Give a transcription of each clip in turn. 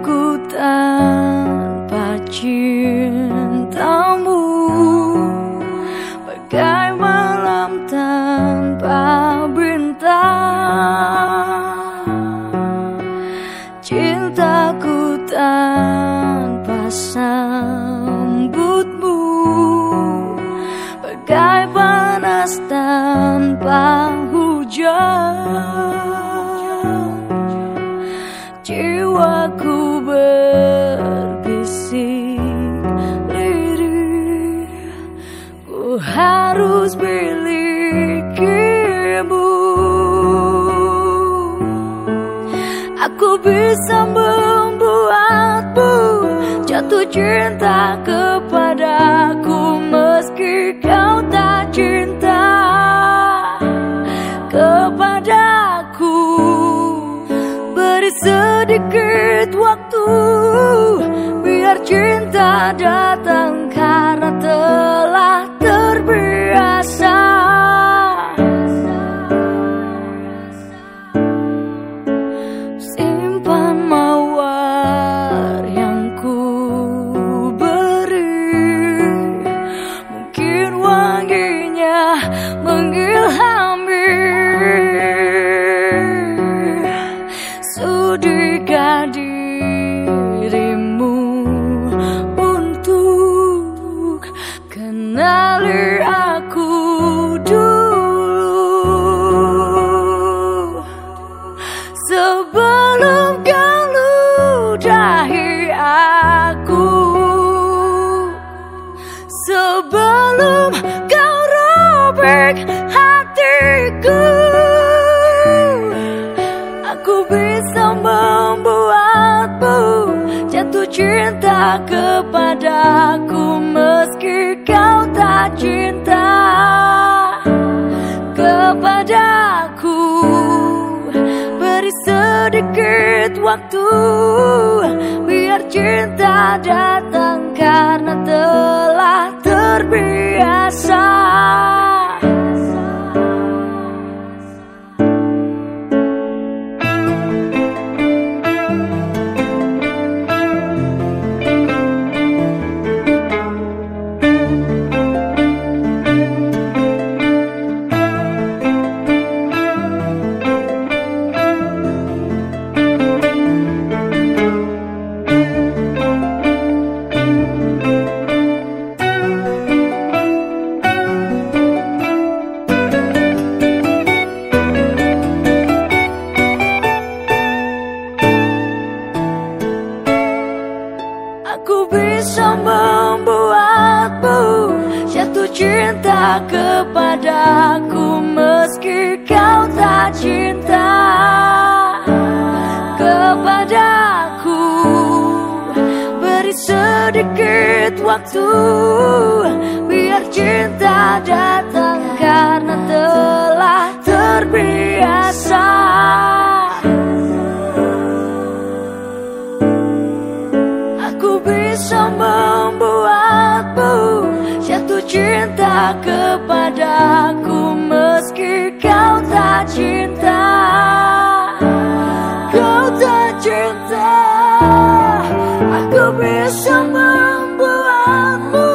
Hidupku tanpa cintamu. Bagai malam tanpa bintang. Cintaku tanpa sambutmu. Bagai panas tanpa hujan. Jiwaku berbisik lirik Ku harus milikimu Aku bisa membuatmu jatuh cinta kepadaku Meski kau sedikit waktu Biar cinta datang Kudur Gadur bisa membuatmu jatuh cinta kepadaku Meski kau tak cinta kepadaku. Beri sedikit waktu Biar cinta datang karena telah cinta kepadaku Meski kau tak cinta kepadaku. Beri sedikit waktu Biar cinta datang karena telah terbiasa cinta kepadaku meski kau tak cinta. Kau tak cinta Aku bisa membuatmu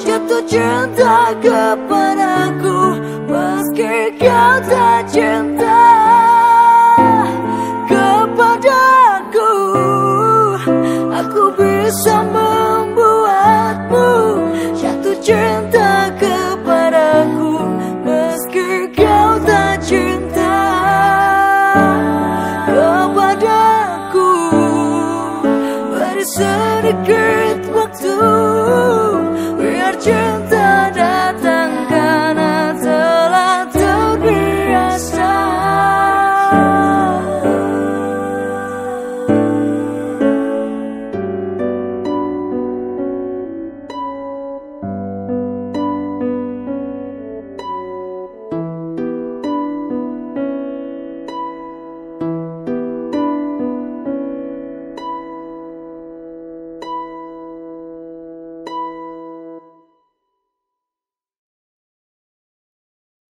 jatuh cinta kepadaku meski kau tak cinta. inside a girl?